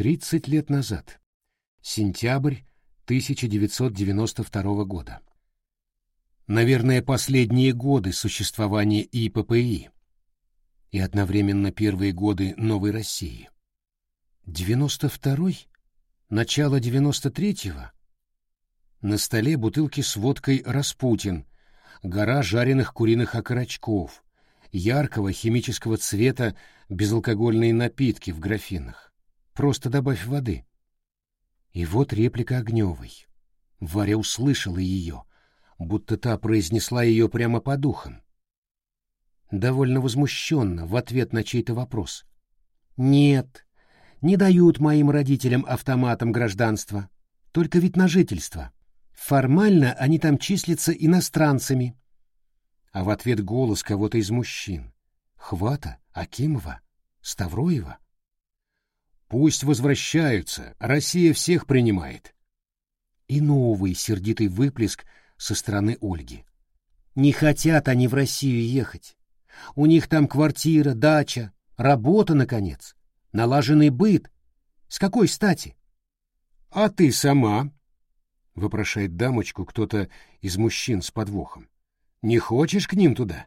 Тридцать лет назад. Сентябрь 1992 года. Наверное, последние годы существования ИППИ и одновременно первые годы новой России. 92-й? Начало 93-го? На столе бутылки с водкой «Распутин», гора жареных куриных окорочков, яркого химического цвета безалкогольные напитки в графинах. Просто добавь воды. И вот реплика Огневой. Варя услышала ее, будто та произнесла ее прямо по духам. Довольно возмущенно в ответ на чей-то вопрос. «Нет, не дают моим родителям автоматам гражданства, только вид на жительство. Формально они там числятся иностранцами». А в ответ голос кого-то из мужчин. Хвата, Акимова, Ставроева. «Пусть возвращаются, Россия всех принимает». И новый сердитый выплеск со стороны Ольги. Не хотят они в Россию ехать. У них там квартира, дача, работа, наконец, налаженный быт. С какой стати? — А ты сама? — вопрошает дамочку кто-то из мужчин с подвохом. — Не хочешь к ним туда?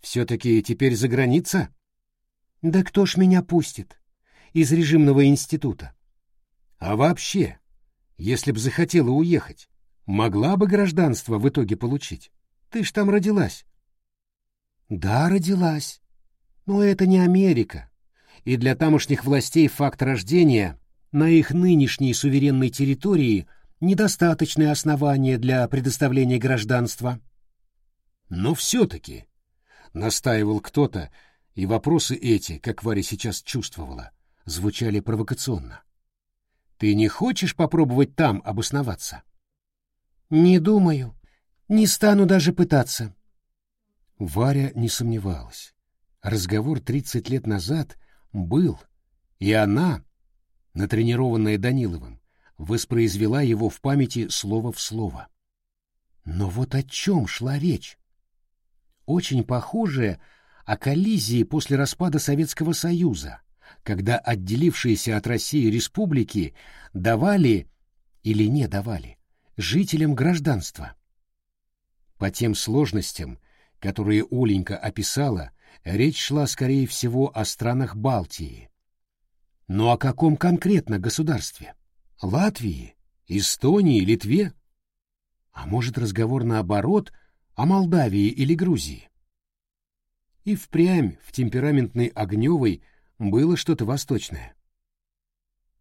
Все-таки теперь за граница? — Да кто ж меня пустит? Из режимного института. — А вообще, если б захотела уехать, могла бы гражданство в итоге получить? Ты ж там родилась. Да, родилась. Но это не Америка. И для тамошних властей факт рождения на их нынешней суверенной территории недостаточное основание для предоставления гражданства. Но все-таки, настаивал кто-то, и вопросы эти, как Варя сейчас чувствовала, звучали провокационно. Ты не хочешь попробовать там обосноваться? Не думаю. Не стану даже пытаться. Варя не сомневалась. Разговор тридцать лет назад был, и она, натренированная Даниловым, воспроизвела его в памяти слово в слово. Но вот о чем шла речь? Очень похожее о коллизии после распада Советского Союза, когда отделившиеся от России республики давали или не давали жителям гражданство. По тем сложностям, которые Оленька описала, речь шла, скорее всего, о странах Балтии. Но о каком конкретно государстве? Латвии? Эстонии? Литве? А может, разговор наоборот о Молдавии или Грузии? И впрямь в темпераментной Огневой было что-то восточное.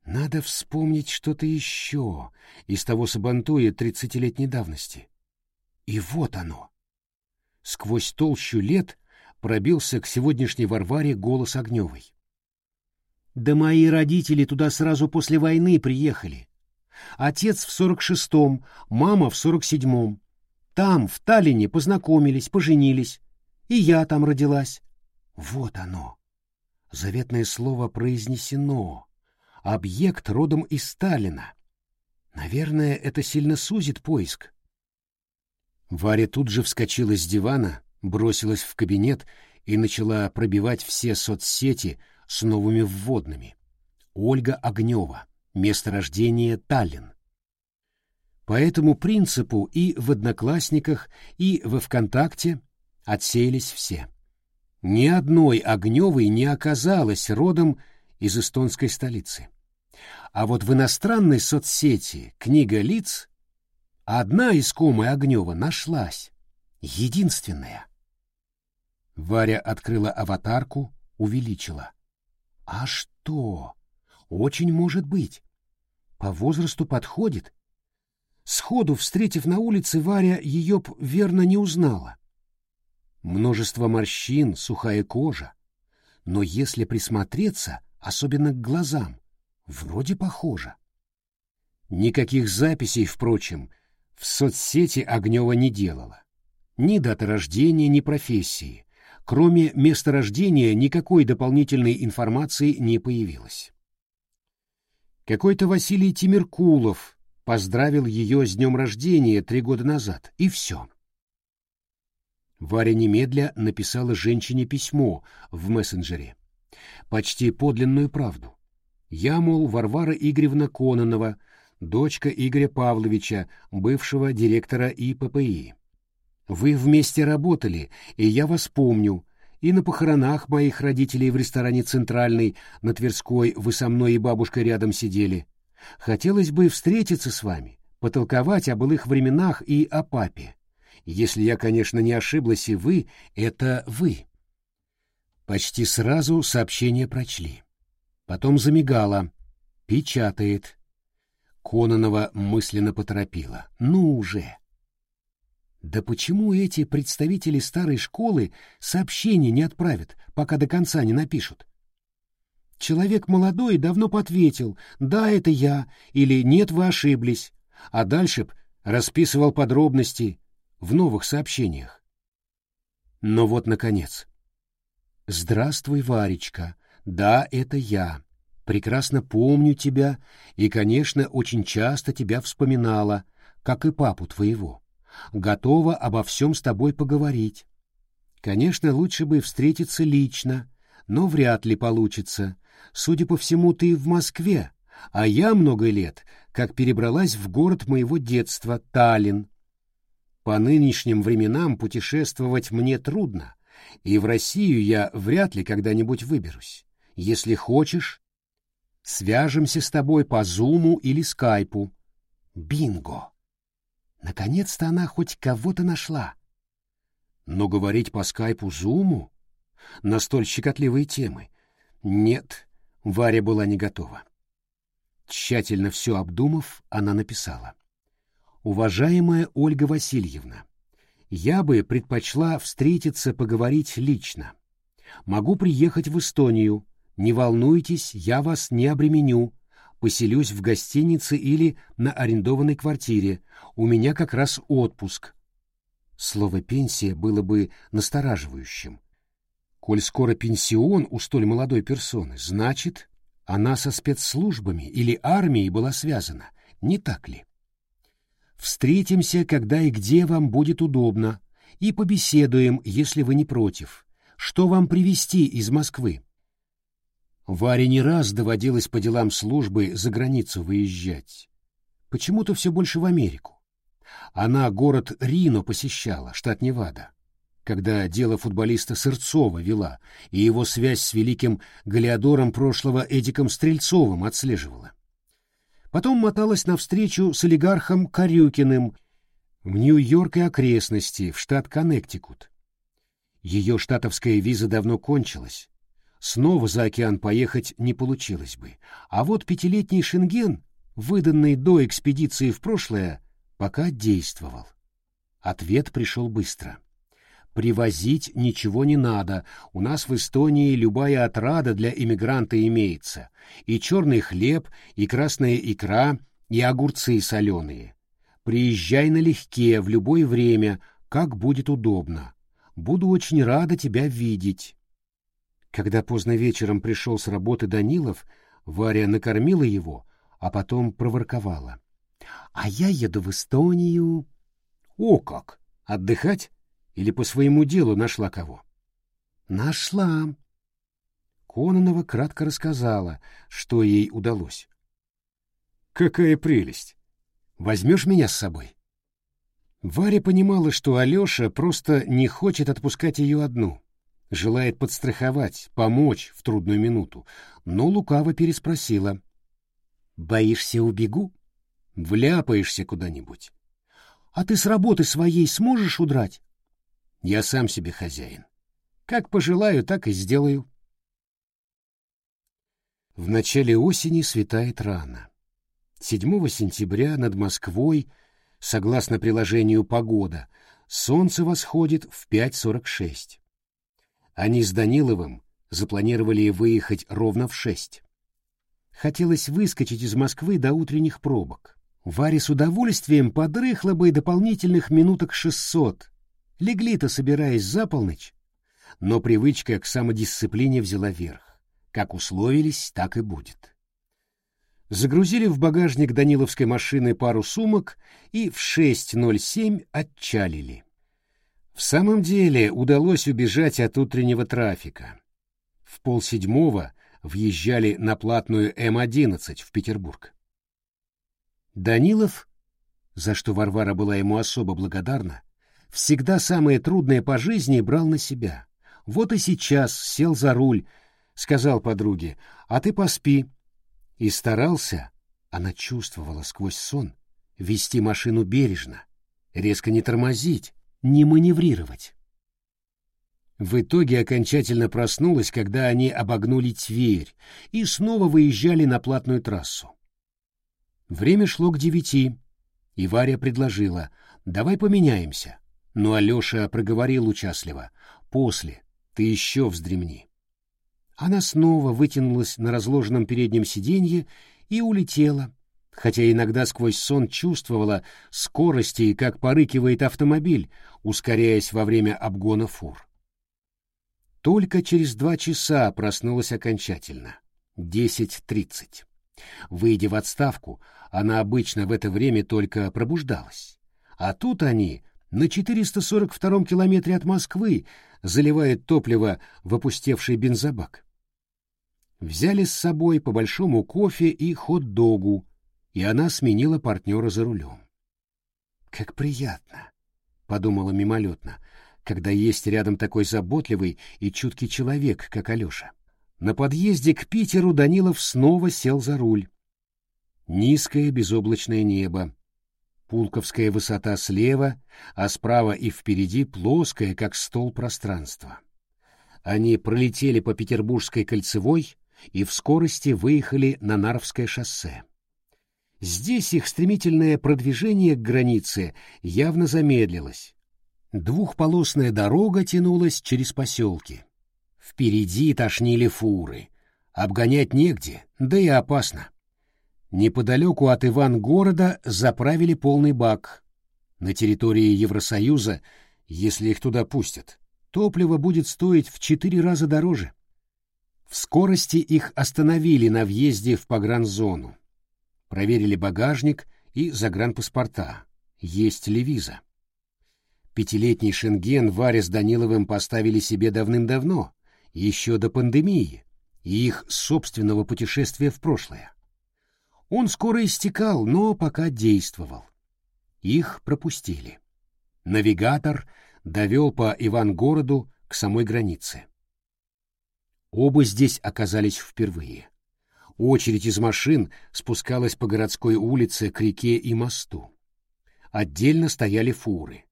Надо вспомнить что-то еще из того сабантуя тридцатилетней давности. И вот оно сквозь толщу лет пробился к сегодняшней Варваре голос Огневой. «Да мои родители туда сразу после войны приехали. Отец в сорок шестом, мама в сорок седьмом. Там, в Таллине, познакомились, поженились. И я там родилась. Вот оно. Заветное слово произнесено. Объект родом из Сталина. Наверное, это сильно сузит поиск. Варя тут же вскочила с дивана, бросилась в кабинет и начала пробивать все соцсети с новыми вводными. Ольга Огнева, место рождения Таллин. По этому принципу и в Одноклассниках, и во ВКонтакте отсеялись все. Ни одной Огневой не оказалось родом из эстонской столицы. А вот в иностранной соцсети «Книга лиц» Одна искомая Огнева нашлась. Единственная. Варя открыла аватарку, увеличила. А что? Очень может быть. По возрасту подходит. Сходу, встретив на улице, Варя ее б верно не узнала. Множество морщин, сухая кожа. Но если присмотреться, особенно к глазам, вроде похоже. Никаких записей, впрочем, в соцсети Огнева не делала. Ни даты рождения, ни профессии. Кроме места рождения никакой дополнительной информации не появилось. Какой-то Василий Тимиркулов поздравил ее с днем рождения три года назад, и все. Варя немедля написала женщине письмо в мессенджере. Почти подлинную правду. Я, мол, Варвара Игоревна Кононова, дочка Игоря Павловича, бывшего директора ИППИ. Вы вместе работали, и я вас помню, и на похоронах моих родителей в ресторане «Центральный» на Тверской вы со мной и бабушкой рядом сидели. Хотелось бы встретиться с вами, потолковать о былых временах и о папе. Если я, конечно, не ошиблась, и вы — это вы. Почти сразу сообщение прочли. Потом замигало. Печатает. Кононова мысленно поторопила. Ну уже! Да почему эти представители старой школы сообщения не отправят, пока до конца не напишут? Человек молодой давно ответил «Да, это я» или «Нет, вы ошиблись», а дальше б расписывал подробности в новых сообщениях. Но вот, наконец. «Здравствуй, Варечка. Да, это я. Прекрасно помню тебя и, конечно, очень часто тебя вспоминала, как и папу твоего готова обо всем с тобой поговорить. Конечно, лучше бы встретиться лично, но вряд ли получится. Судя по всему, ты в Москве, а я много лет, как перебралась в город моего детства, Таллин. По нынешним временам путешествовать мне трудно, и в Россию я вряд ли когда-нибудь выберусь. Если хочешь, свяжемся с тобой по Зуму или Скайпу. Бинго! Наконец-то она хоть кого-то нашла. Но говорить по скайпу Зуму на столь щекотливые темы нет, Варя была не готова. Тщательно все обдумав, она написала. «Уважаемая Ольга Васильевна, я бы предпочла встретиться поговорить лично. Могу приехать в Эстонию. Не волнуйтесь, я вас не обременю поселюсь в гостинице или на арендованной квартире. У меня как раз отпуск. Слово «пенсия» было бы настораживающим. Коль скоро пенсион у столь молодой персоны, значит, она со спецслужбами или армией была связана, не так ли? Встретимся, когда и где вам будет удобно, и побеседуем, если вы не против. Что вам привезти из Москвы? Варе не раз доводилось по делам службы за границу выезжать. Почему-то все больше в Америку. Она город Рино посещала, штат Невада, когда дело футболиста Сырцова вела и его связь с великим галиадором прошлого Эдиком Стрельцовым отслеживала. Потом моталась навстречу с олигархом Карюкиным в Нью-Йорк и окрестности, в штат Коннектикут. Ее штатовская виза давно кончилась, Снова за океан поехать не получилось бы. А вот пятилетний шенген, выданный до экспедиции в прошлое, пока действовал. Ответ пришел быстро. Привозить ничего не надо. У нас в Эстонии любая отрада для иммигранта имеется. И черный хлеб, и красная икра, и огурцы соленые. Приезжай налегке в любое время, как будет удобно. Буду очень рада тебя видеть. Когда поздно вечером пришел с работы Данилов, Варя накормила его, а потом проворковала. — А я еду в Эстонию. — О как! Отдыхать? Или по своему делу нашла кого? — Нашла. Кононова кратко рассказала, что ей удалось. — Какая прелесть! Возьмешь меня с собой? Варя понимала, что Алеша просто не хочет отпускать ее одну — желает подстраховать, помочь в трудную минуту, но лукаво переспросила. «Боишься, убегу? Вляпаешься куда-нибудь. А ты с работы своей сможешь удрать?» «Я сам себе хозяин. Как пожелаю, так и сделаю». В начале осени светает рано. 7 сентября над Москвой, согласно приложению «Погода», солнце восходит в 5.46. Они с Даниловым запланировали выехать ровно в шесть. Хотелось выскочить из Москвы до утренних пробок. Варя с удовольствием подрыхла бы дополнительных минуток шестьсот. Легли-то, собираясь за полночь. Но привычка к самодисциплине взяла верх. Как условились, так и будет. Загрузили в багажник Даниловской машины пару сумок и в 6.07 отчалили. В самом деле удалось убежать от утреннего трафика. В полседьмого въезжали на платную М-11 в Петербург. Данилов, за что Варвара была ему особо благодарна, всегда самое трудное по жизни брал на себя. Вот и сейчас сел за руль, сказал подруге, а ты поспи. И старался, она чувствовала сквозь сон, вести машину бережно, резко не тормозить, не маневрировать. В итоге окончательно проснулась, когда они обогнули Тверь и снова выезжали на платную трассу. Время шло к девяти, и Варя предложила, давай поменяемся. Но Алеша проговорил участливо, после, ты еще вздремни. Она снова вытянулась на разложенном переднем сиденье и улетела, хотя иногда сквозь сон чувствовала скорости, как порыкивает автомобиль, ускоряясь во время обгона фур. Только через два часа проснулась окончательно. Десять тридцать. Выйдя в отставку, она обычно в это время только пробуждалась. А тут они на 442-м километре от Москвы заливают топливо в опустевший бензобак. Взяли с собой по большому кофе и хот-догу, и она сменила партнера за рулем. «Как приятно», — подумала мимолетно, когда есть рядом такой заботливый и чуткий человек, как Алеша. На подъезде к Питеру Данилов снова сел за руль. Низкое безоблачное небо, Пулковская высота слева, а справа и впереди плоское, как стол пространство. Они пролетели по Петербургской кольцевой и в скорости выехали на Нарвское шоссе. Здесь их стремительное продвижение к границе явно замедлилось. Двухполосная дорога тянулась через поселки. Впереди тошнили фуры. Обгонять негде, да и опасно. Неподалеку от Иван-города заправили полный бак. На территории Евросоюза, если их туда пустят, топливо будет стоить в четыре раза дороже. В скорости их остановили на въезде в погранзону проверили багажник и загранпаспорта, есть ли виза. Пятилетний шенген Варя с Даниловым поставили себе давным-давно, еще до пандемии и их собственного путешествия в прошлое. Он скоро истекал, но пока действовал. Их пропустили. Навигатор довел по Ивангороду к самой границе. Оба здесь оказались впервые. Очередь из машин спускалась по городской улице к реке и мосту. Отдельно стояли фуры.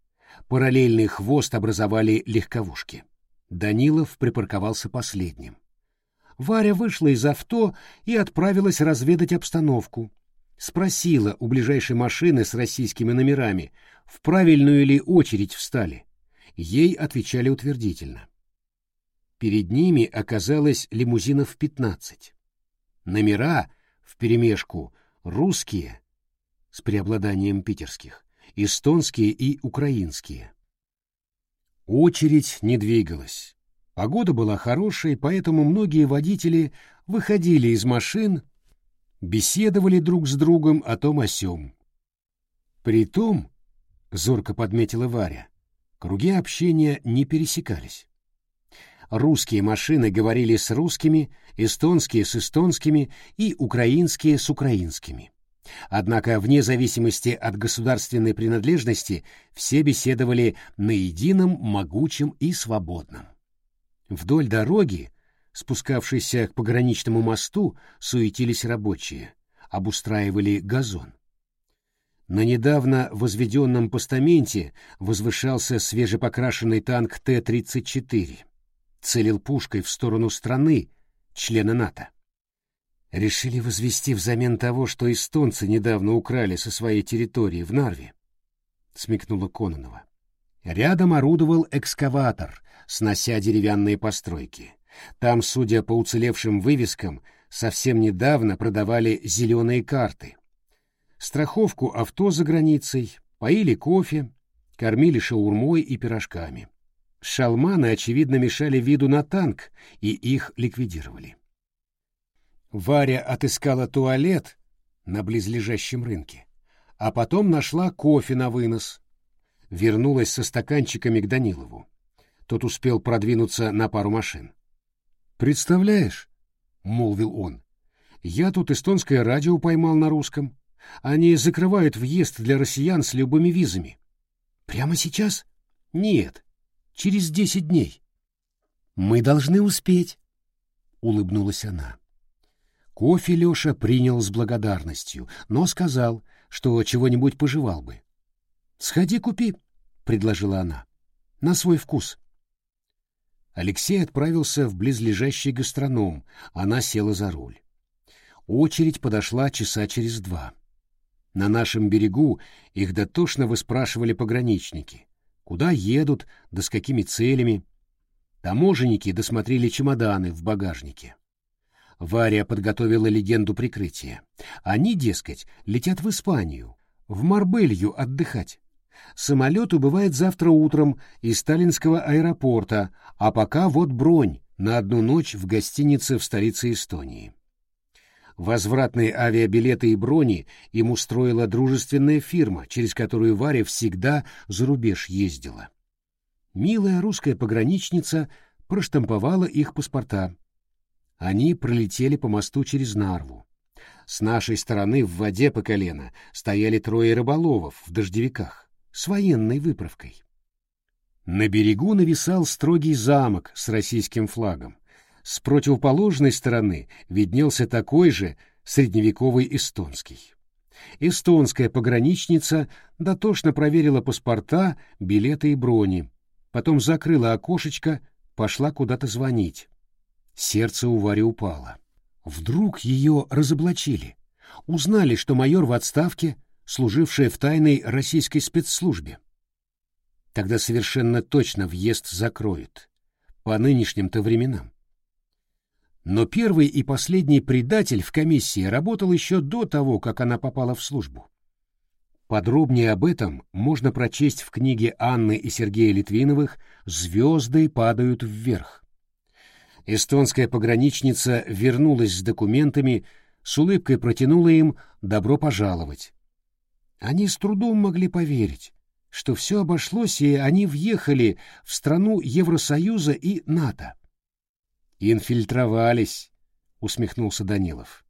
Параллельный хвост образовали легковушки. Данилов припарковался последним. Варя вышла из авто и отправилась разведать обстановку. Спросила у ближайшей машины с российскими номерами, в правильную ли очередь встали. Ей отвечали утвердительно. Перед ними оказалось лимузинов пятнадцать. Номера вперемешку русские с преобладанием питерских, эстонские и украинские. Очередь не двигалась. Погода была хорошей, поэтому многие водители выходили из машин, беседовали друг с другом о том о сём. Притом, зорко подметила Варя, круги общения не пересекались русские машины говорили с русскими, эстонские с эстонскими и украинские с украинскими. Однако, вне зависимости от государственной принадлежности, все беседовали на едином, могучем и свободном. Вдоль дороги, спускавшейся к пограничному мосту, суетились рабочие, обустраивали газон. На недавно возведенном постаменте возвышался свежепокрашенный танк Т-34 целил пушкой в сторону страны, члена НАТО. Решили возвести взамен того, что эстонцы недавно украли со своей территории в Нарве, смекнула Кононова. Рядом орудовал экскаватор, снося деревянные постройки. Там, судя по уцелевшим вывескам, совсем недавно продавали зеленые карты. Страховку авто за границей, поили кофе, кормили шаурмой и пирожками. Шалманы, очевидно, мешали виду на танк, и их ликвидировали. Варя отыскала туалет на близлежащем рынке, а потом нашла кофе на вынос. Вернулась со стаканчиками к Данилову. Тот успел продвинуться на пару машин. «Представляешь?» — молвил он. «Я тут эстонское радио поймал на русском. Они закрывают въезд для россиян с любыми визами». «Прямо сейчас?» «Нет, через десять дней». «Мы должны успеть», — улыбнулась она. Кофе Леша принял с благодарностью, но сказал, что чего-нибудь пожевал бы. «Сходи купи», — предложила она, — «на свой вкус». Алексей отправился в близлежащий гастроном, она села за руль. Очередь подошла часа через два. На нашем берегу их дотошно выспрашивали пограничники. Куда едут, да с какими целями. Таможенники досмотрели чемоданы в багажнике. Варя подготовила легенду прикрытия. Они, дескать, летят в Испанию, в Марбелью отдыхать. Самолет убывает завтра утром из сталинского аэропорта, а пока вот бронь на одну ночь в гостинице в столице Эстонии. Возвратные авиабилеты и брони им устроила дружественная фирма, через которую Варя всегда за рубеж ездила. Милая русская пограничница проштамповала их паспорта. Они пролетели по мосту через Нарву. С нашей стороны в воде по колено стояли трое рыболовов в дождевиках с военной выправкой. На берегу нависал строгий замок с российским флагом. С противоположной стороны виднелся такой же средневековый эстонский. Эстонская пограничница дотошно проверила паспорта, билеты и брони, потом закрыла окошечко, пошла куда-то звонить. Сердце у Вари упало. Вдруг ее разоблачили. Узнали, что майор в отставке, служившая в тайной российской спецслужбе. Тогда совершенно точно въезд закроют. По нынешним-то временам. Но первый и последний предатель в комиссии работал еще до того, как она попала в службу. Подробнее об этом можно прочесть в книге Анны и Сергея Литвиновых «Звезды падают вверх». Эстонская пограничница вернулась с документами, с улыбкой протянула им «добро пожаловать». Они с трудом могли поверить, что все обошлось, и они въехали в страну Евросоюза и НАТО. «Инфильтровались», — усмехнулся Данилов.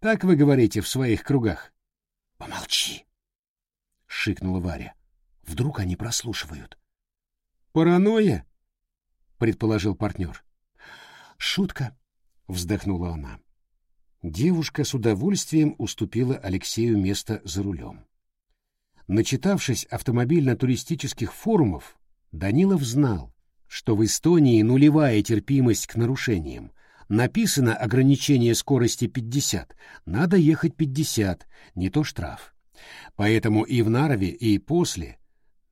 «Так вы говорите в своих кругах». «Помолчи», — шикнула Варя. «Вдруг они прослушивают». «Паранойя?» — предположил партнер. «Шутка», — вздохнула она. Девушка с удовольствием уступила Алексею место за рулем. Начитавшись автомобильно-туристических форумов, Данилов знал, что в Эстонии нулевая терпимость к нарушениям. Написано ограничение скорости 50, надо ехать 50, не то штраф. Поэтому и в Нарве, и после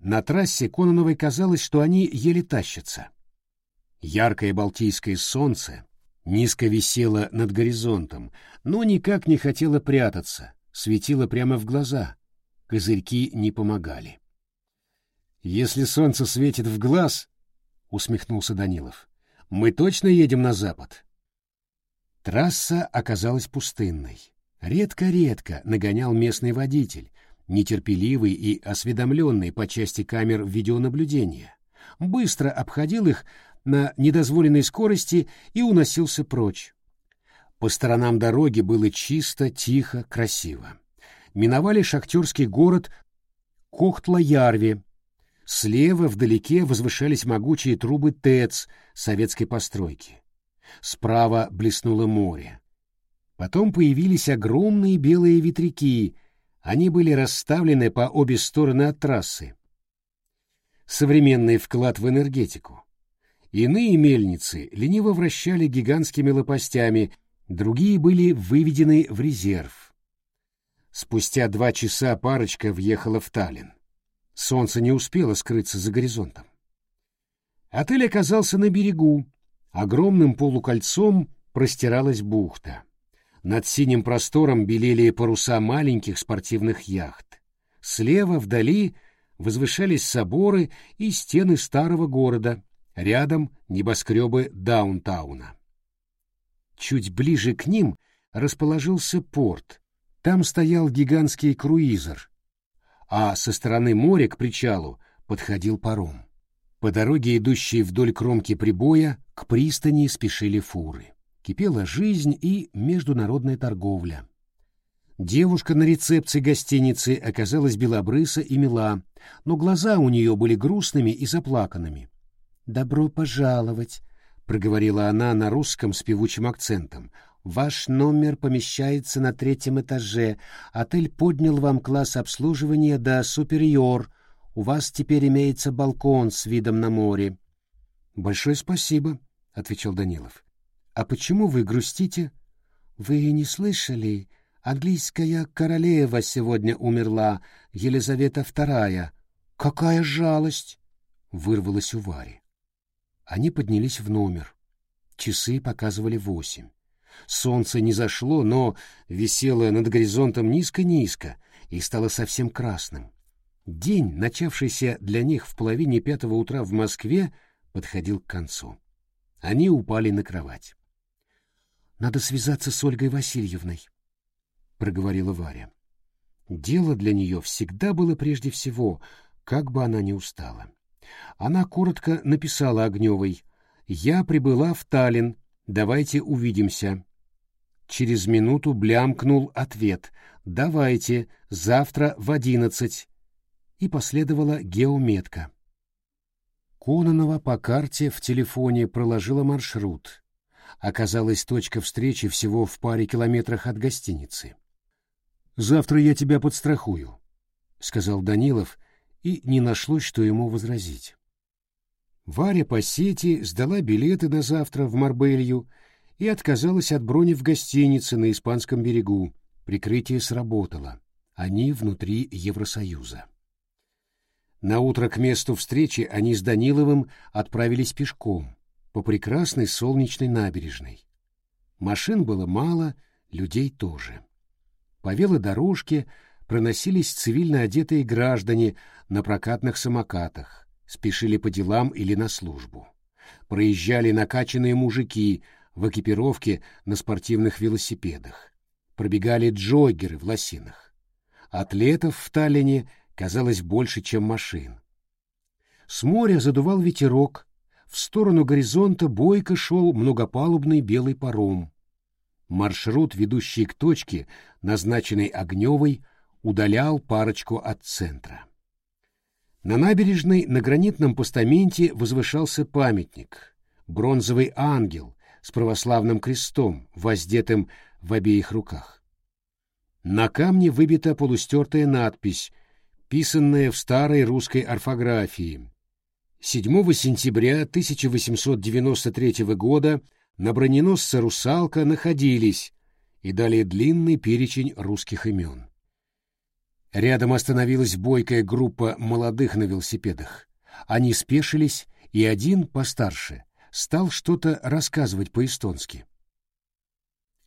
на трассе Кононовой казалось, что они еле тащатся. Яркое балтийское солнце низко висело над горизонтом, но никак не хотело прятаться, светило прямо в глаза. Козырьки не помогали. «Если солнце светит в глаз, — усмехнулся Данилов, — мы точно едем на запад?» Трасса оказалась пустынной. Редко-редко нагонял местный водитель, нетерпеливый и осведомленный по части камер видеонаблюдения. Быстро обходил их на недозволенной скорости и уносился прочь. По сторонам дороги было чисто, тихо, красиво. Миновали шахтерский город Кохтла-Ярви. Слева вдалеке возвышались могучие трубы ТЭЦ советской постройки. Справа блеснуло море. Потом появились огромные белые ветряки. Они были расставлены по обе стороны от трассы. Современный вклад в энергетику. Иные мельницы лениво вращали гигантскими лопастями, другие были выведены в резерв. Спустя два часа парочка въехала в Таллин. Солнце не успело скрыться за горизонтом. Отель оказался на берегу. Огромным полукольцом простиралась бухта. Над синим простором белели паруса маленьких спортивных яхт. Слева, вдали, возвышались соборы и стены старого города, Рядом небоскребы даунтауна. Чуть ближе к ним расположился порт. Там стоял гигантский круизер, а со стороны моря к причалу подходил паром. По дороге, идущей вдоль кромки прибоя, к пристани спешили фуры. кипела жизнь и международная торговля. Девушка на рецепции гостиницы оказалась белобрыса и мила, но глаза у нее были грустными и заплаканными. «Добро пожаловать», — проговорила она на русском с певучим акцентом. «Ваш номер помещается на третьем этаже. Отель поднял вам класс обслуживания до супериор. У вас теперь имеется балкон с видом на море». «Большое спасибо», — отвечал Данилов. «А почему вы грустите?» «Вы не слышали? Английская королева сегодня умерла, Елизавета II. Какая жалость!» — вырвалась у Вари. Они поднялись в номер. Часы показывали восемь. Солнце не зашло, но висело над горизонтом низко-низко и стало совсем красным. День, начавшийся для них в половине пятого утра в Москве, подходил к концу. Они упали на кровать. «Надо связаться с Ольгой Васильевной», — проговорила Варя. Дело для нее всегда было прежде всего, как бы она ни устала. Она коротко написала Огневой «Я прибыла в Таллин, давайте увидимся». Через минуту блямкнул ответ «Давайте, завтра в одиннадцать». И последовала геометка. Кононова по карте в телефоне проложила маршрут. Оказалась точка встречи всего в паре километрах от гостиницы. «Завтра я тебя подстрахую», — сказал Данилов, и не нашлось, что ему возразить. Варя по сети сдала билеты на завтра в Марбелью и отказалась от брони в гостинице на Испанском берегу. Прикрытие сработало. Они внутри Евросоюза. На утро к месту встречи они с Даниловым отправились пешком по прекрасной солнечной набережной. Машин было мало, людей тоже. По велодорожке проносились цивильно одетые граждане на прокатных самокатах, спешили по делам или на службу. Проезжали накачанные мужики в экипировке на спортивных велосипедах. Пробегали джоггеры в лосинах. Атлетов в Таллине казалось больше, чем машин. С моря задувал ветерок, в сторону горизонта бойко шел многопалубный белый паром. Маршрут, ведущий к точке, назначенной Огневой, удалял парочку от центра. На набережной на гранитном постаменте возвышался памятник — бронзовый ангел с православным крестом, воздетым в обеих руках. На камне выбита полустертая надпись писанное в старой русской орфографии. 7 сентября 1893 года на броненосце «Русалка» находились и далее длинный перечень русских имен. Рядом остановилась бойкая группа молодых на велосипедах. Они спешились, и один, постарше, стал что-то рассказывать по-эстонски.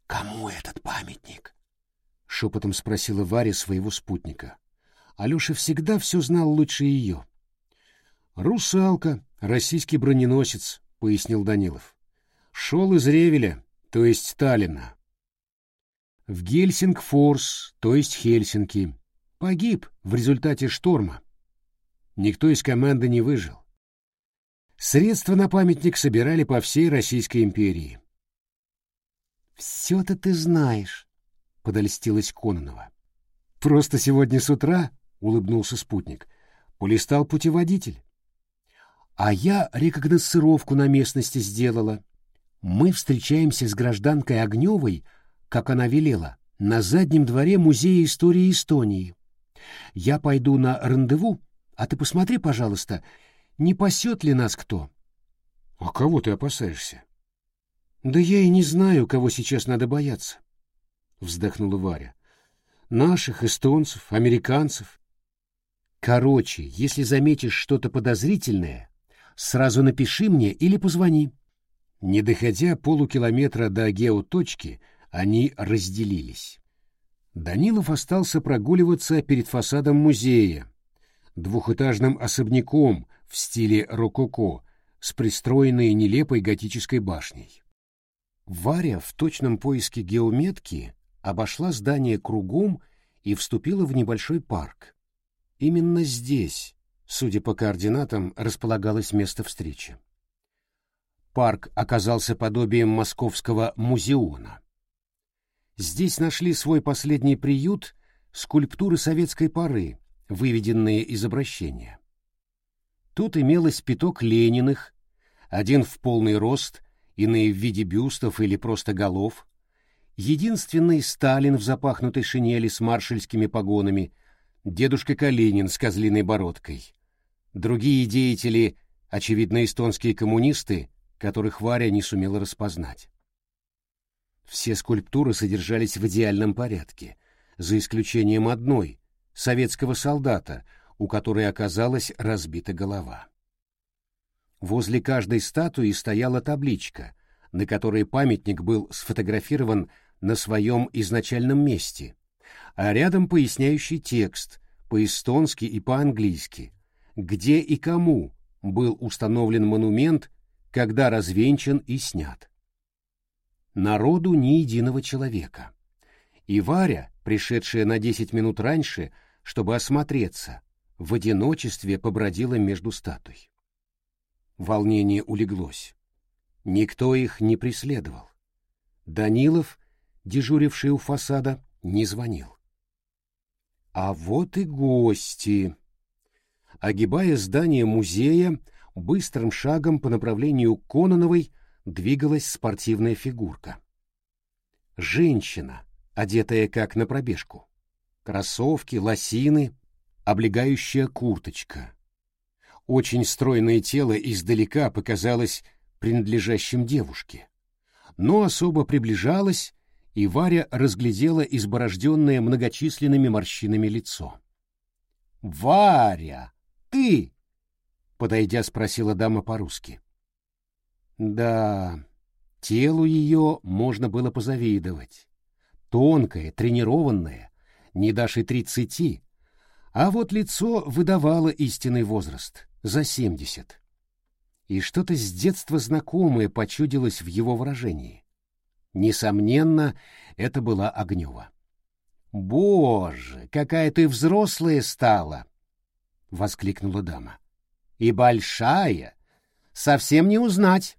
«Кому этот памятник?» — шепотом спросила Варя своего спутника. Алеша всегда все знал лучше ее. «Русалка, российский броненосец», — пояснил Данилов. «Шел из Ревеля, то есть Сталина. В Гельсингфорс, то есть Хельсинки. Погиб в результате шторма. Никто из команды не выжил. Средства на памятник собирали по всей Российской империи. «Все-то ты знаешь», — подольстилась Кононова. «Просто сегодня с утра улыбнулся спутник. Полистал путеводитель. А я рекогносцировку на местности сделала. Мы встречаемся с гражданкой Огневой, как она велела, на заднем дворе Музея истории Эстонии. Я пойду на рандеву, а ты посмотри, пожалуйста, не пасет ли нас кто. — А кого ты опасаешься? — Да я и не знаю, кого сейчас надо бояться, — вздохнула Варя. — Наших, эстонцев, американцев. Короче, если заметишь что-то подозрительное, сразу напиши мне или позвони. Не доходя полукилометра до геоточки, они разделились. Данилов остался прогуливаться перед фасадом музея, двухэтажным особняком в стиле рококо с пристроенной нелепой готической башней. Варя в точном поиске геометки обошла здание кругом и вступила в небольшой парк. Именно здесь, судя по координатам, располагалось место встречи. парк оказался подобием московского музеона. Здесь нашли свой последний приют скульптуры советской поры, выведенные из обращения. Тут имелось пяток Лениных, один в полный рост, иные в виде бюстов или просто голов, единственный Сталин в запахнутой шинели с маршальскими погонами, дедушка Калинин с козлиной бородкой. Другие деятели, очевидно, эстонские коммунисты, которых Варя не сумела распознать. Все скульптуры содержались в идеальном порядке, за исключением одной — советского солдата, у которой оказалась разбита голова. Возле каждой статуи стояла табличка, на которой памятник был сфотографирован на своем изначальном месте, а рядом поясняющий текст по-эстонски и по-английски, где и кому был установлен монумент, когда развенчан и снят народу ни единого человека. И Варя, пришедшая на десять минут раньше, чтобы осмотреться, в одиночестве побродила между статуй. Волнение улеглось. Никто их не преследовал. Данилов, дежуривший у фасада, не звонил. А вот и гости. Огибая здание музея, быстрым шагом по направлению Кононовой двигалась спортивная фигурка. Женщина, одетая как на пробежку. Кроссовки, лосины, облегающая курточка. Очень стройное тело издалека показалось принадлежащим девушке. Но особо приближалась, и Варя разглядела изборожденное многочисленными морщинами лицо. «Варя, ты!» — подойдя, спросила дама по-русски. Да, телу ее можно было позавидовать. Тонкое, тренированное, не дашь тридцати, а вот лицо выдавало истинный возраст, за семьдесят. И что-то с детства знакомое почудилось в его выражении. Несомненно, это была Огнева. «Боже, какая ты взрослая стала!» — воскликнула дама. «И большая! Совсем не узнать!»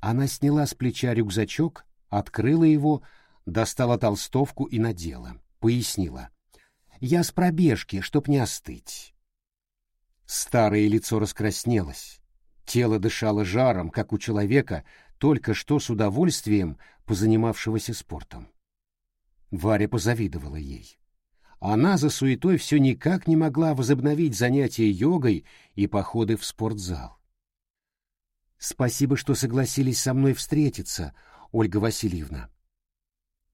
Она сняла с плеча рюкзачок, открыла его, достала толстовку и надела. Пояснила. «Я с пробежки, чтоб не остыть». Старое лицо раскраснелось. Тело дышало жаром, как у человека, только что с удовольствием позанимавшегося спортом. Варя позавидовала ей. Она за суетой все никак не могла возобновить занятия йогой и походы в спортзал. Спасибо, что согласились со мной встретиться, Ольга Васильевна.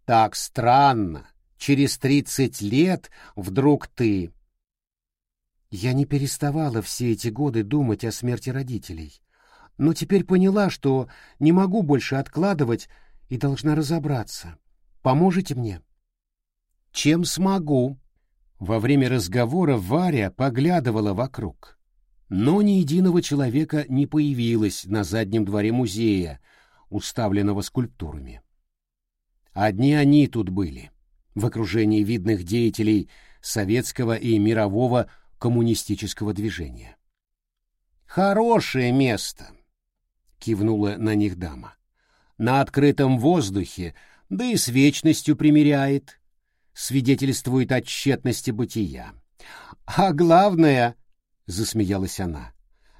Так странно. Через тридцать лет вдруг ты... Я не переставала все эти годы думать о смерти родителей, но теперь поняла, что не могу больше откладывать и должна разобраться. Поможете мне? Чем смогу? Во время разговора Варя поглядывала вокруг но ни единого человека не появилось на заднем дворе музея, уставленного скульптурами. Одни они тут были, в окружении видных деятелей советского и мирового коммунистического движения. «Хорошее место!» — кивнула на них дама. «На открытом воздухе, да и с вечностью примиряет, свидетельствует о тщетности бытия. А главное —— засмеялась она.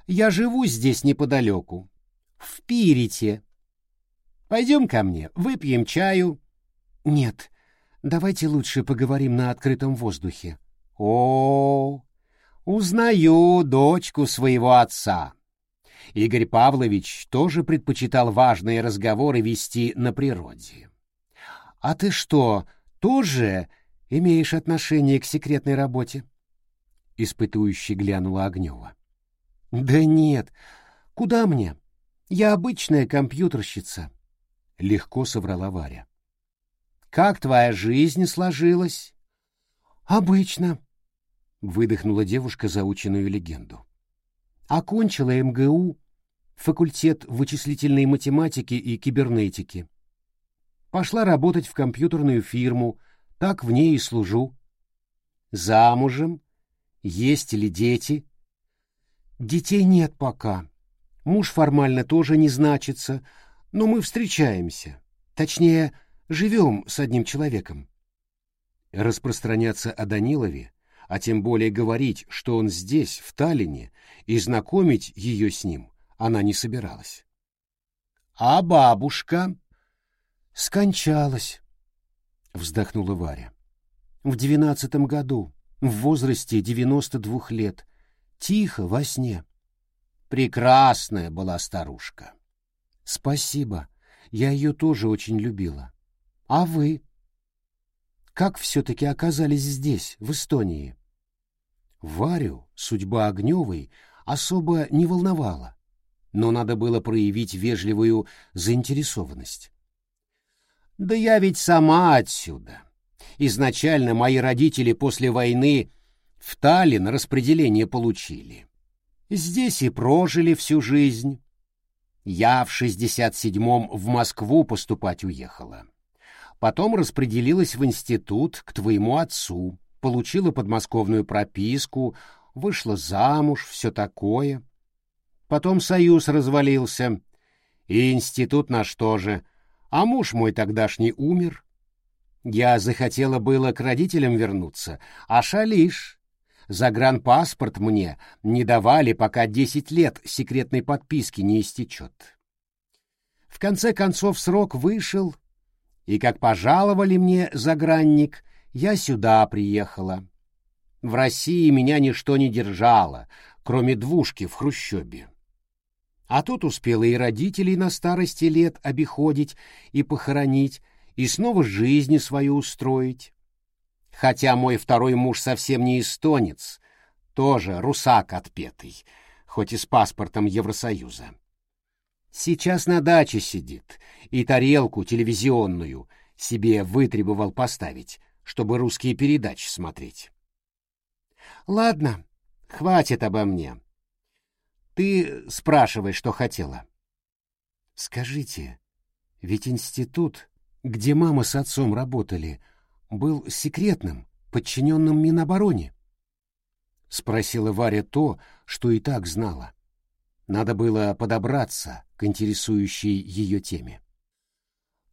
«Я живу здесь неподалеку, в Пирите. Пойдем ко мне, выпьем чаю». «Нет, давайте лучше поговорим на открытом воздухе». «О, узнаю дочку своего отца». Игорь Павлович тоже предпочитал важные разговоры вести на природе. «А ты что, тоже имеешь отношение к секретной работе?» — испытующе глянула Огнева. «Да нет, куда мне? Я обычная компьютерщица», — легко соврала Варя. «Как твоя жизнь сложилась?» «Обычно», — выдохнула девушка заученную легенду. «Окончила МГУ, факультет вычислительной математики и кибернетики. Пошла работать в компьютерную фирму, так в ней и служу. Замужем, есть ли дети? Детей нет пока. Муж формально тоже не значится, но мы встречаемся. Точнее, живем с одним человеком. Распространяться о Данилове, а тем более говорить, что он здесь, в Таллине, и знакомить ее с ним, она не собиралась. «А бабушка?» «Скончалась», — вздохнула Варя. «В двенадцатом году, в возрасте девяносто двух лет, тихо, во сне». Прекрасная была старушка. Спасибо. Я ее тоже очень любила. А вы? Как все-таки оказались здесь, в Эстонии? Варю судьба Огневой особо не волновала, но надо было проявить вежливую заинтересованность. Да я ведь сама отсюда. Изначально мои родители после войны в Таллин распределение получили. Здесь и прожили всю жизнь. Я в шестьдесят седьмом в Москву поступать уехала. Потом распределилась в институт к твоему отцу, получила подмосковную прописку, вышла замуж, все такое. Потом союз развалился, и институт наш тоже, а муж мой тогдашний умер. Я захотела было к родителям вернуться, а шалишь, Загранпаспорт мне не давали, пока десять лет секретной подписки не истечет. В конце концов срок вышел, и как пожаловали мне загранник, я сюда приехала. В России меня ничто не держало, кроме двушки в Хрущебе. А тут успела и родителей на старости лет обиходить и похоронить, и снова жизнь свою устроить. Хотя мой второй муж совсем не эстонец, тоже русак отпетый, хоть и с паспортом Евросоюза. Сейчас на даче сидит и тарелку телевизионную себе вытребовал поставить, чтобы русские передачи смотреть. Ладно, хватит обо мне. Ты спрашивай, что хотела. Скажите, ведь институт, где мама с отцом работали, — был секретным, подчиненным Минобороне? Спросила Варя то, что и так знала. Надо было подобраться к интересующей ее теме.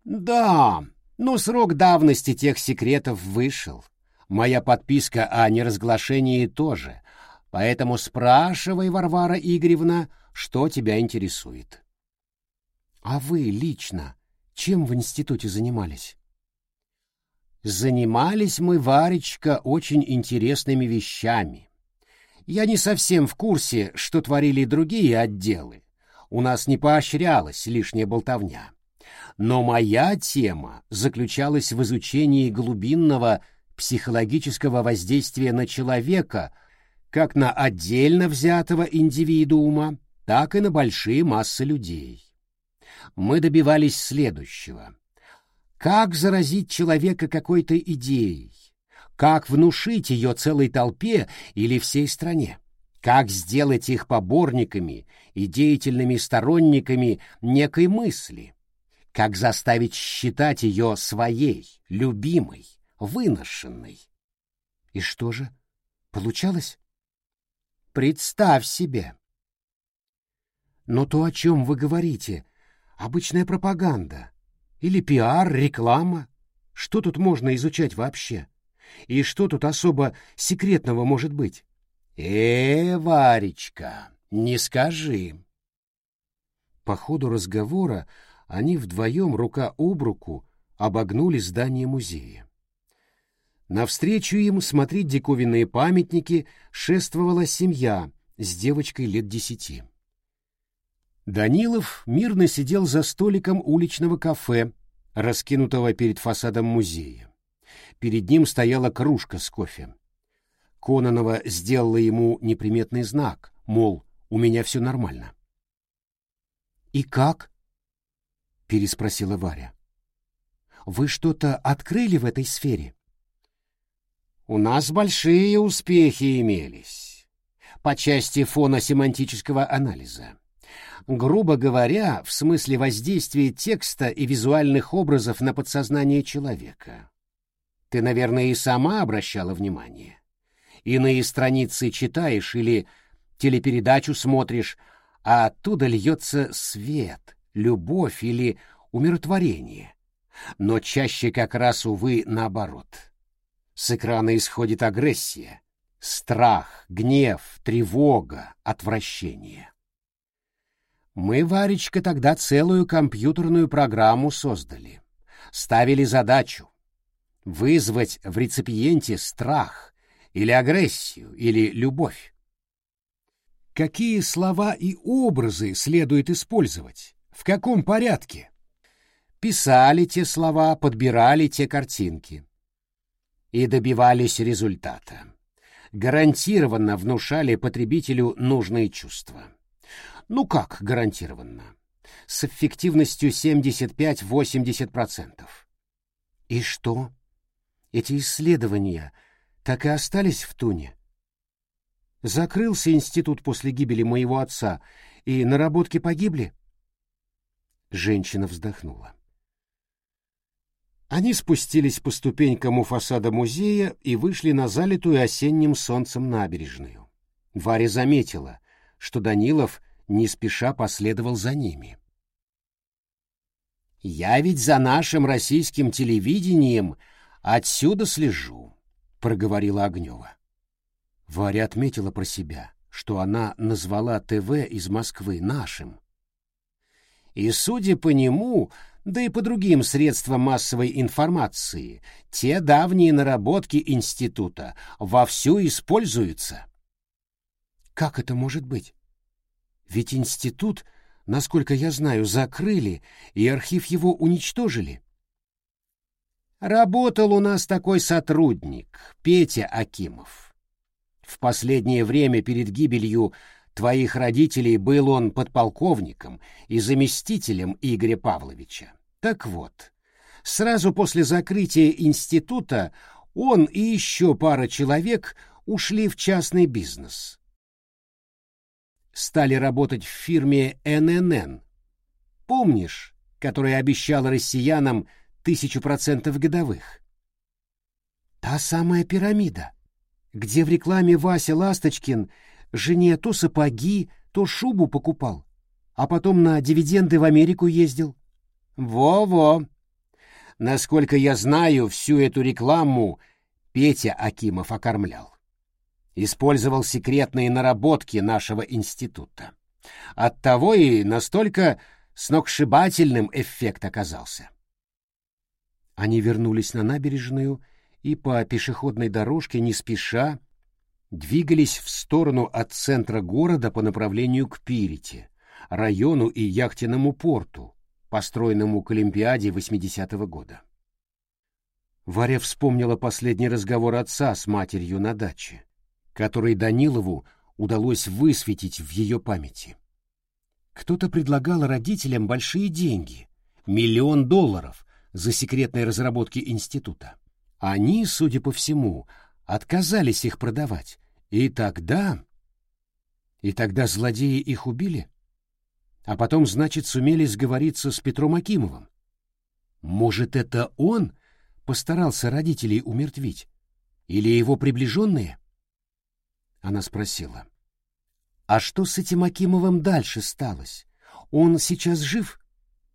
«Да, но срок давности тех секретов вышел. Моя подписка о неразглашении тоже. Поэтому спрашивай, Варвара Игоревна, что тебя интересует». «А вы лично чем в институте занимались?» Занимались мы, Варечка, очень интересными вещами. Я не совсем в курсе, что творили другие отделы. У нас не поощрялась лишняя болтовня. Но моя тема заключалась в изучении глубинного психологического воздействия на человека, как на отдельно взятого индивидуума, так и на большие массы людей. Мы добивались следующего — как заразить человека какой-то идеей? Как внушить ее целой толпе или всей стране? Как сделать их поборниками и деятельными сторонниками некой мысли? Как заставить считать ее своей, любимой, выношенной? И что же, получалось? Представь себе. Но то, о чем вы говорите, обычная пропаганда, или пиар, реклама? Что тут можно изучать вообще? И что тут особо секретного может быть? Э, Варечка, не скажи. По ходу разговора они вдвоем рука об руку обогнули здание музея. Навстречу им смотреть диковинные памятники шествовала семья с девочкой лет десяти. Данилов мирно сидел за столиком уличного кафе, раскинутого перед фасадом музея. Перед ним стояла кружка с кофе. Кононова сделала ему неприметный знак, мол, у меня все нормально. «И как?» — переспросила Варя. «Вы что-то открыли в этой сфере?» «У нас большие успехи имелись по части фоносемантического анализа грубо говоря, в смысле воздействия текста и визуальных образов на подсознание человека. Ты, наверное, и сама обращала внимание. Иные страницы читаешь или телепередачу смотришь, а оттуда льется свет, любовь или умиротворение. Но чаще как раз, увы, наоборот. С экрана исходит агрессия, страх, гнев, тревога, отвращение. Мы, Варечка, тогда целую компьютерную программу создали. Ставили задачу вызвать в реципиенте страх или агрессию или любовь. Какие слова и образы следует использовать? В каком порядке? Писали те слова, подбирали те картинки. И добивались результата. Гарантированно внушали потребителю нужные чувства. Ну как гарантированно? С эффективностью 75-80%. И что? Эти исследования так и остались в Туне? Закрылся институт после гибели моего отца, и наработки погибли? Женщина вздохнула. Они спустились по ступенькам у фасада музея и вышли на залитую осенним солнцем набережную. Варя заметила, что Данилов не спеша последовал за ними. «Я ведь за нашим российским телевидением отсюда слежу», — проговорила Огнева. Варя отметила про себя, что она назвала ТВ из Москвы нашим. И, судя по нему, да и по другим средствам массовой информации, те давние наработки института вовсю используются. Как это может быть? Ведь институт, насколько я знаю, закрыли, и архив его уничтожили. Работал у нас такой сотрудник, Петя Акимов. В последнее время перед гибелью твоих родителей был он подполковником и заместителем Игоря Павловича. Так вот, сразу после закрытия института он и еще пара человек ушли в частный бизнес стали работать в фирме ННН. Помнишь, которая обещала россиянам тысячу процентов годовых? Та самая пирамида, где в рекламе Вася Ласточкин жене то сапоги, то шубу покупал, а потом на дивиденды в Америку ездил. Во-во! Насколько я знаю, всю эту рекламу Петя Акимов окормлял использовал секретные наработки нашего института. Оттого и настолько сногсшибательным эффект оказался. Они вернулись на набережную и по пешеходной дорожке не спеша двигались в сторону от центра города по направлению к Пирите, району и яхтенному порту, построенному к Олимпиаде 80-го года. Варя вспомнила последний разговор отца с матерью на даче который Данилову удалось высветить в ее памяти. Кто-то предлагал родителям большие деньги, миллион долларов, за секретные разработки института. Они, судя по всему, отказались их продавать. И тогда... И тогда злодеи их убили? А потом, значит, сумели сговориться с Петром Акимовым. Может, это он постарался родителей умертвить? Или его приближенные? Она спросила. «А что с этим Акимовым дальше сталось? Он сейчас жив?»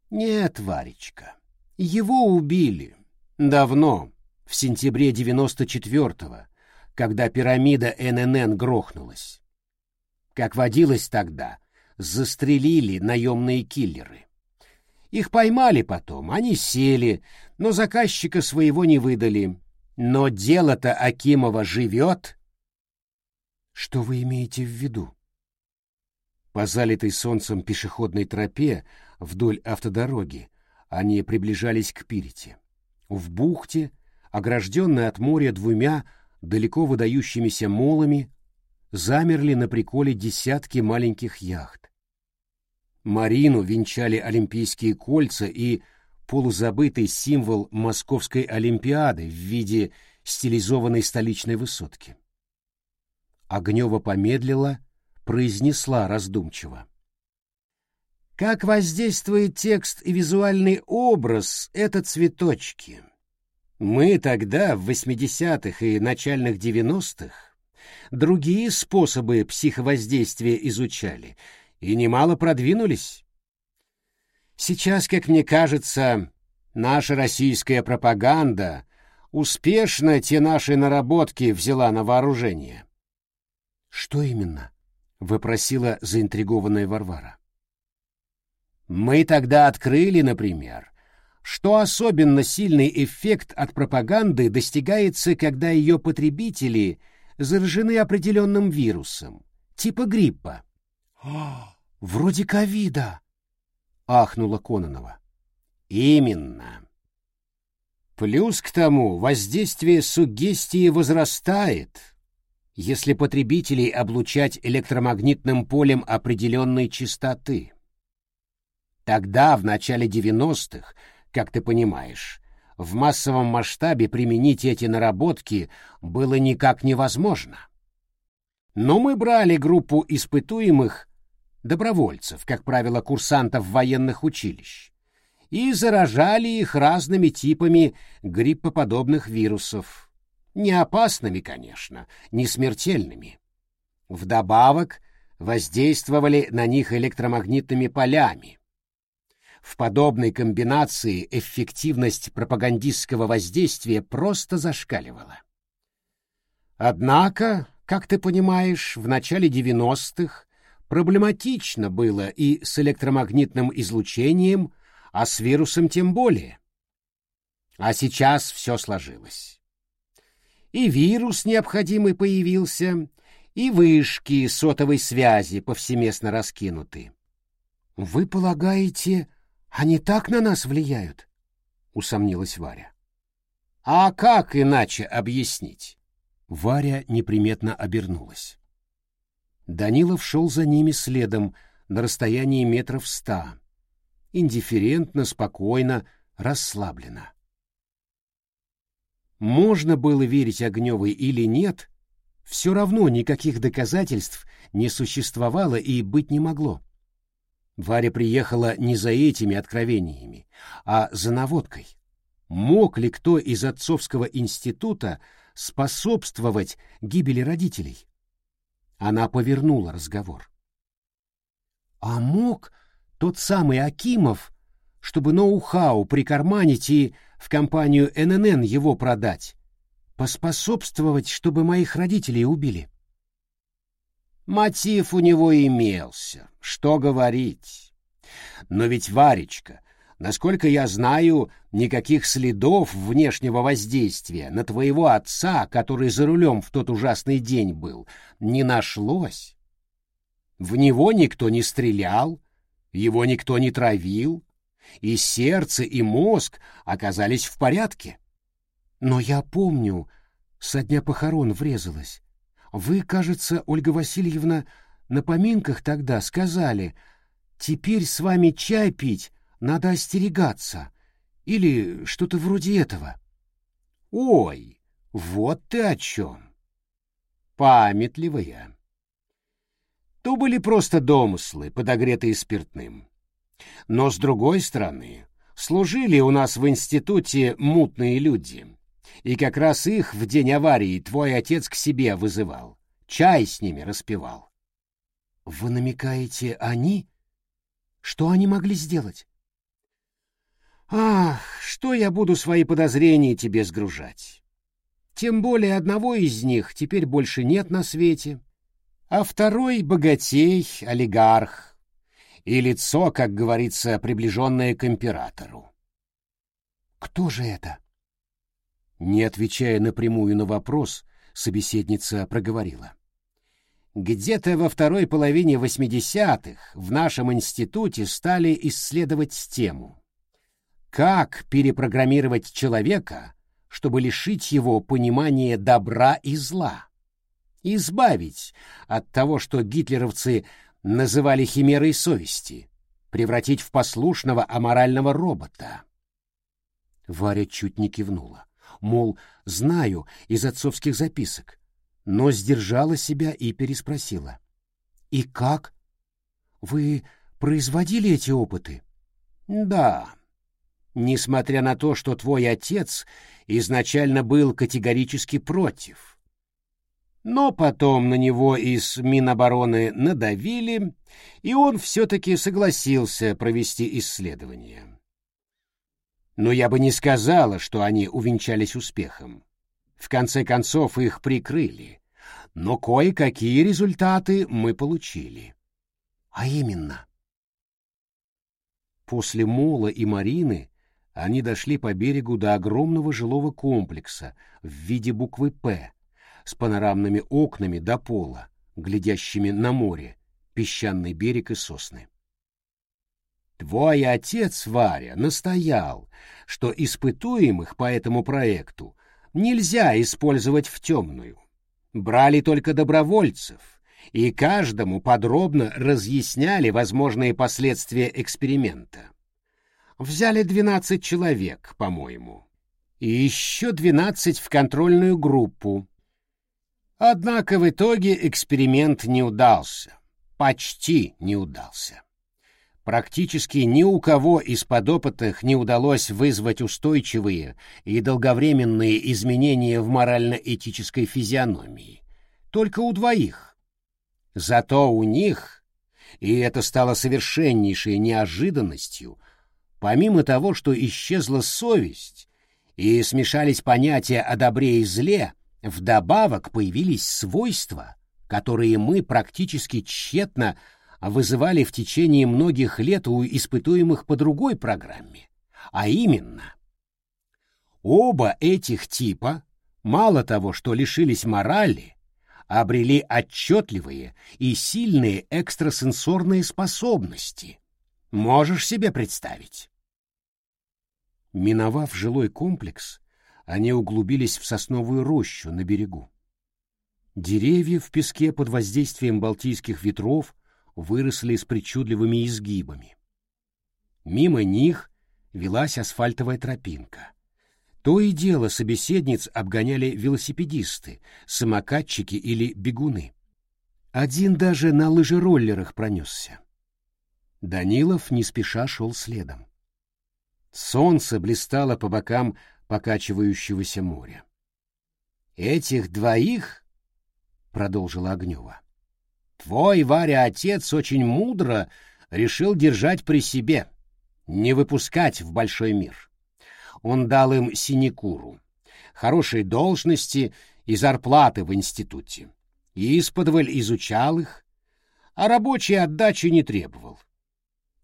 «Нет, Варечка. Его убили. Давно, в сентябре девяносто четвертого, когда пирамида ННН грохнулась. Как водилось тогда, застрелили наемные киллеры. Их поймали потом, они сели, но заказчика своего не выдали. Но дело-то Акимова живет что вы имеете в виду? По залитой солнцем пешеходной тропе вдоль автодороги они приближались к Пирите. В бухте, огражденной от моря двумя далеко выдающимися молами, замерли на приколе десятки маленьких яхт. Марину венчали олимпийские кольца и полузабытый символ Московской Олимпиады в виде стилизованной столичной высотки. Огнева помедлила, произнесла раздумчиво. Как воздействует текст и визуальный образ — это цветочки. Мы тогда, в 80-х и начальных 90-х, другие способы психовоздействия изучали и немало продвинулись. Сейчас, как мне кажется, наша российская пропаганда успешно те наши наработки взяла на вооружение. Что именно? выпросила заинтригованная Варвара. Мы тогда открыли, например, что особенно сильный эффект от пропаганды достигается, когда ее потребители заражены определенным вирусом, типа гриппа. «Вроде ковида», — ахнула Кононова. «Именно. Плюс к тому воздействие суггестии возрастает, если потребителей облучать электромагнитным полем определенной частоты. Тогда, в начале 90-х, как ты понимаешь, в массовом масштабе применить эти наработки было никак невозможно. Но мы брали группу испытуемых добровольцев, как правило, курсантов военных училищ, и заражали их разными типами гриппоподобных вирусов. Не опасными, конечно, не смертельными. Вдобавок воздействовали на них электромагнитными полями. В подобной комбинации эффективность пропагандистского воздействия просто зашкаливала. Однако, как ты понимаешь, в начале 90-х проблематично было и с электромагнитным излучением, а с вирусом тем более. А сейчас все сложилось. И вирус необходимый появился, и вышки сотовой связи повсеместно раскинуты. Вы полагаете, они так на нас влияют? Усомнилась Варя. А как иначе объяснить? Варя неприметно обернулась. Данилов шел за ними следом на расстоянии метров ста. Индифферентно, спокойно, расслабленно. Можно было верить Огневой или нет, все равно никаких доказательств не существовало и быть не могло. Варя приехала не за этими откровениями, а за наводкой. Мог ли кто из отцовского института способствовать гибели родителей? Она повернула разговор. А мог тот самый Акимов, чтобы ноу-хау прикарманить и в компанию ННН его продать, поспособствовать, чтобы моих родителей убили? Мотив у него имелся, что говорить. Но ведь Варечка, насколько я знаю, никаких следов внешнего воздействия на твоего отца, который за рулем в тот ужасный день был, не нашлось. В него никто не стрелял, его никто не травил, и сердце, и мозг оказались в порядке. Но я помню, со дня похорон врезалась. Вы, кажется, Ольга Васильевна, на поминках тогда сказали, теперь с вами чай пить надо остерегаться, или что-то вроде этого. Ой, вот ты о чем. Памятливая. То были просто домыслы, подогретые спиртным. Но, с другой стороны, служили у нас в институте мутные люди — и как раз их в день аварии твой отец к себе вызывал. Чай с ними распивал. Вы намекаете, они? Что они могли сделать? Ах, что я буду свои подозрения тебе сгружать? Тем более одного из них теперь больше нет на свете, а второй — богатей, олигарх, и лицо, как говорится, приближенное к императору. Кто же это? Не отвечая напрямую на вопрос, собеседница проговорила. Где-то во второй половине 80-х в нашем институте стали исследовать тему «Как перепрограммировать человека, чтобы лишить его понимания добра и зла?» избавить от того, что гитлеровцы называли химерой совести, превратить в послушного аморального робота. Варя чуть не кивнула мол, знаю из отцовских записок, но сдержала себя и переспросила. «И как? Вы производили эти опыты?» «Да. Несмотря на то, что твой отец изначально был категорически против. Но потом на него из Минобороны надавили, и он все-таки согласился провести исследование. Но я бы не сказала, что они увенчались успехом. В конце концов их прикрыли, но кое-какие результаты мы получили. А именно. После Мола и Марины они дошли по берегу до огромного жилого комплекса в виде буквы «П» с панорамными окнами до пола, глядящими на море, песчаный берег и сосны. Твой отец, Варя, настоял, что испытуемых по этому проекту нельзя использовать в темную. Брали только добровольцев, и каждому подробно разъясняли возможные последствия эксперимента. Взяли 12 человек, по-моему, и еще 12 в контрольную группу. Однако в итоге эксперимент не удался, почти не удался. Практически ни у кого из подопытных не удалось вызвать устойчивые и долговременные изменения в морально-этической физиономии. Только у двоих. Зато у них, и это стало совершеннейшей неожиданностью, помимо того, что исчезла совесть и смешались понятия о добре и зле, вдобавок появились свойства, которые мы практически тщетно вызывали в течение многих лет у испытуемых по другой программе, а именно оба этих типа мало того, что лишились морали, обрели отчетливые и сильные экстрасенсорные способности. Можешь себе представить? Миновав жилой комплекс, они углубились в сосновую рощу на берегу. Деревья в песке под воздействием балтийских ветров выросли с причудливыми изгибами. Мимо них велась асфальтовая тропинка. То и дело собеседниц обгоняли велосипедисты, самокатчики или бегуны. Один даже на лыжероллерах пронесся. Данилов не спеша шел следом. Солнце блистало по бокам покачивающегося моря. «Этих двоих, — продолжила Огнева, Твой, Варя, отец очень мудро решил держать при себе, не выпускать в большой мир. Он дал им синекуру, хорошие должности и зарплаты в институте. И исподволь изучал их, а рабочей отдачи не требовал.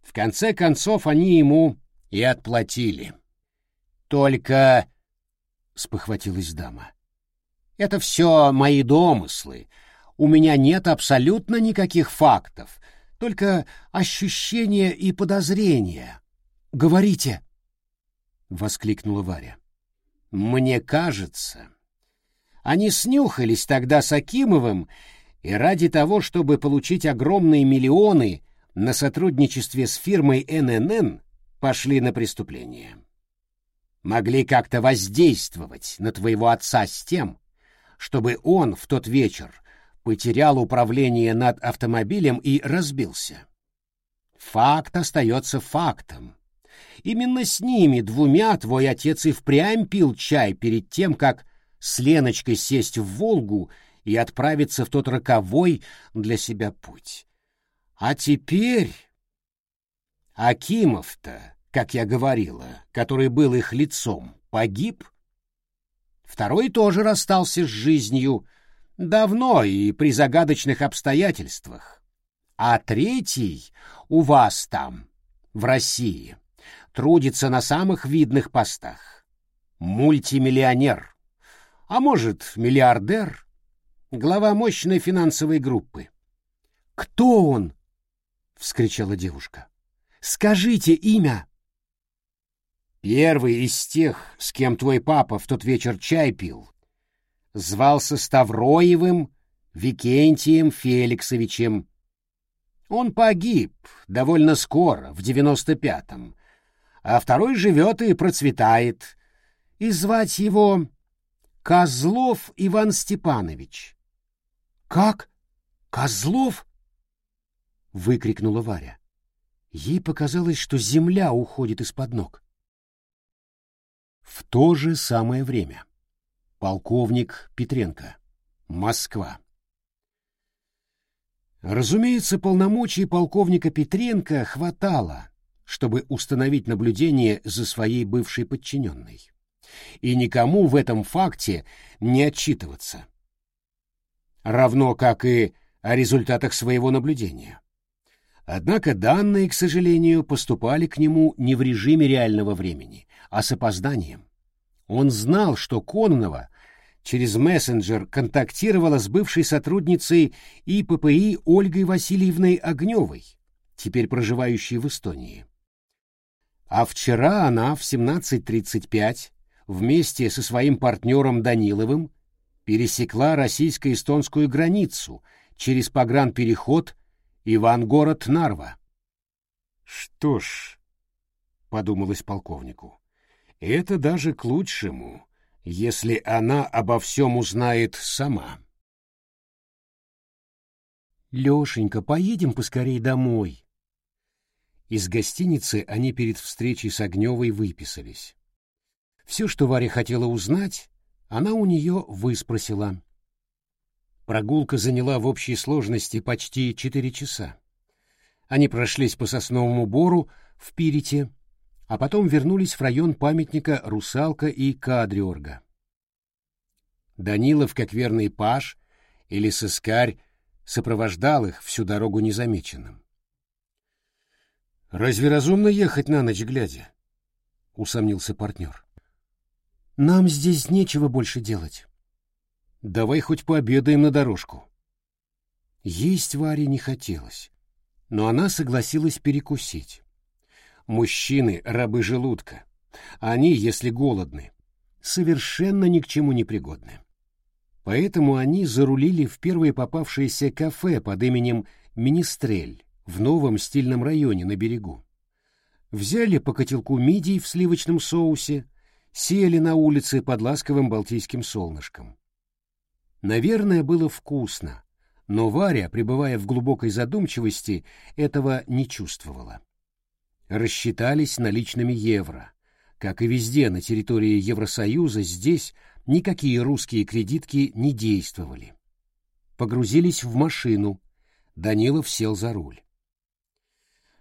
В конце концов они ему и отплатили. Только, — спохватилась дама, — это все мои домыслы, у меня нет абсолютно никаких фактов, только ощущения и подозрения. Говорите, воскликнула Варя. Мне кажется, они снюхались тогда с Акимовым и ради того, чтобы получить огромные миллионы на сотрудничестве с фирмой ННН, пошли на преступление. Могли как-то воздействовать на твоего отца с тем, чтобы он в тот вечер потерял управление над автомобилем и разбился. Факт остается фактом. Именно с ними двумя твой отец и впрямь пил чай перед тем, как с Леночкой сесть в «Волгу» и отправиться в тот роковой для себя путь. А теперь... Акимов-то, как я говорила, который был их лицом, погиб. Второй тоже расстался с жизнью, Давно и при загадочных обстоятельствах. А третий у вас там, в России, трудится на самых видных постах. Мультимиллионер, а может, миллиардер, глава мощной финансовой группы. «Кто он?» — вскричала девушка. «Скажите имя!» «Первый из тех, с кем твой папа в тот вечер чай пил, звался Ставроевым Викентием Феликсовичем. Он погиб довольно скоро, в девяносто пятом, а второй живет и процветает, и звать его Козлов Иван Степанович. — Как? Козлов? — выкрикнула Варя. Ей показалось, что земля уходит из-под ног. В то же самое время полковник Петренко, Москва. Разумеется, полномочий полковника Петренко хватало, чтобы установить наблюдение за своей бывшей подчиненной. И никому в этом факте не отчитываться. Равно как и о результатах своего наблюдения. Однако данные, к сожалению, поступали к нему не в режиме реального времени, а с опозданием. Он знал, что Кононова через мессенджер контактировала с бывшей сотрудницей ИППИ Ольгой Васильевной Огневой, теперь проживающей в Эстонии. А вчера она в 17.35 вместе со своим партнером Даниловым пересекла российско-эстонскую границу через погранпереход Ивангород-Нарва. Что ж, подумалось полковнику, это даже к лучшему если она обо всем узнает сама. Лешенька, поедем поскорей домой. Из гостиницы они перед встречей с Огневой выписались. Все, что Варя хотела узнать, она у нее выспросила. Прогулка заняла в общей сложности почти четыре часа. Они прошлись по сосновому бору в Пирите, а потом вернулись в район памятника Русалка и Кадриорга. Данилов, как верный паш или сыскарь, сопровождал их всю дорогу незамеченным. «Разве разумно ехать на ночь глядя?» — усомнился партнер. «Нам здесь нечего больше делать». «Давай хоть пообедаем на дорожку». Есть Варе не хотелось, но она согласилась перекусить. Мужчины — рабы желудка. Они, если голодны, совершенно ни к чему не пригодны. Поэтому они зарулили в первое попавшееся кафе под именем «Министрель» в новом стильном районе на берегу. Взяли по котелку мидий в сливочном соусе, сели на улице под ласковым балтийским солнышком. Наверное, было вкусно, но Варя, пребывая в глубокой задумчивости, этого не чувствовала рассчитались наличными евро. Как и везде на территории Евросоюза, здесь никакие русские кредитки не действовали. Погрузились в машину. Данилов сел за руль.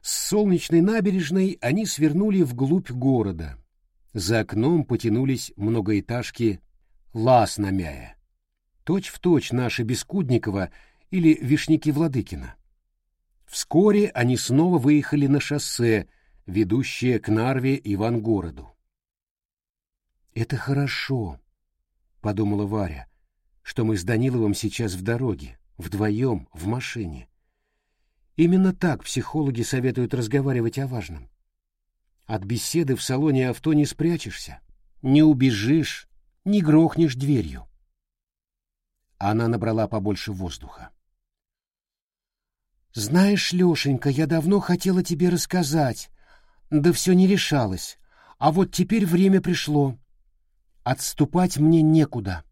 С солнечной набережной они свернули вглубь города. За окном потянулись многоэтажки Лас-Намяя. Точь-в-точь наши Бескудникова или Вишники Владыкина. Вскоре они снова выехали на шоссе, ведущее к Нарве и Ивангороду. «Это хорошо», — подумала Варя, — «что мы с Даниловым сейчас в дороге, вдвоем, в машине. Именно так психологи советуют разговаривать о важном. От беседы в салоне авто не спрячешься, не убежишь, не грохнешь дверью». Она набрала побольше воздуха. «Знаешь, Лешенька, я давно хотела тебе рассказать, да все не решалось. А вот теперь время пришло. Отступать мне некуда.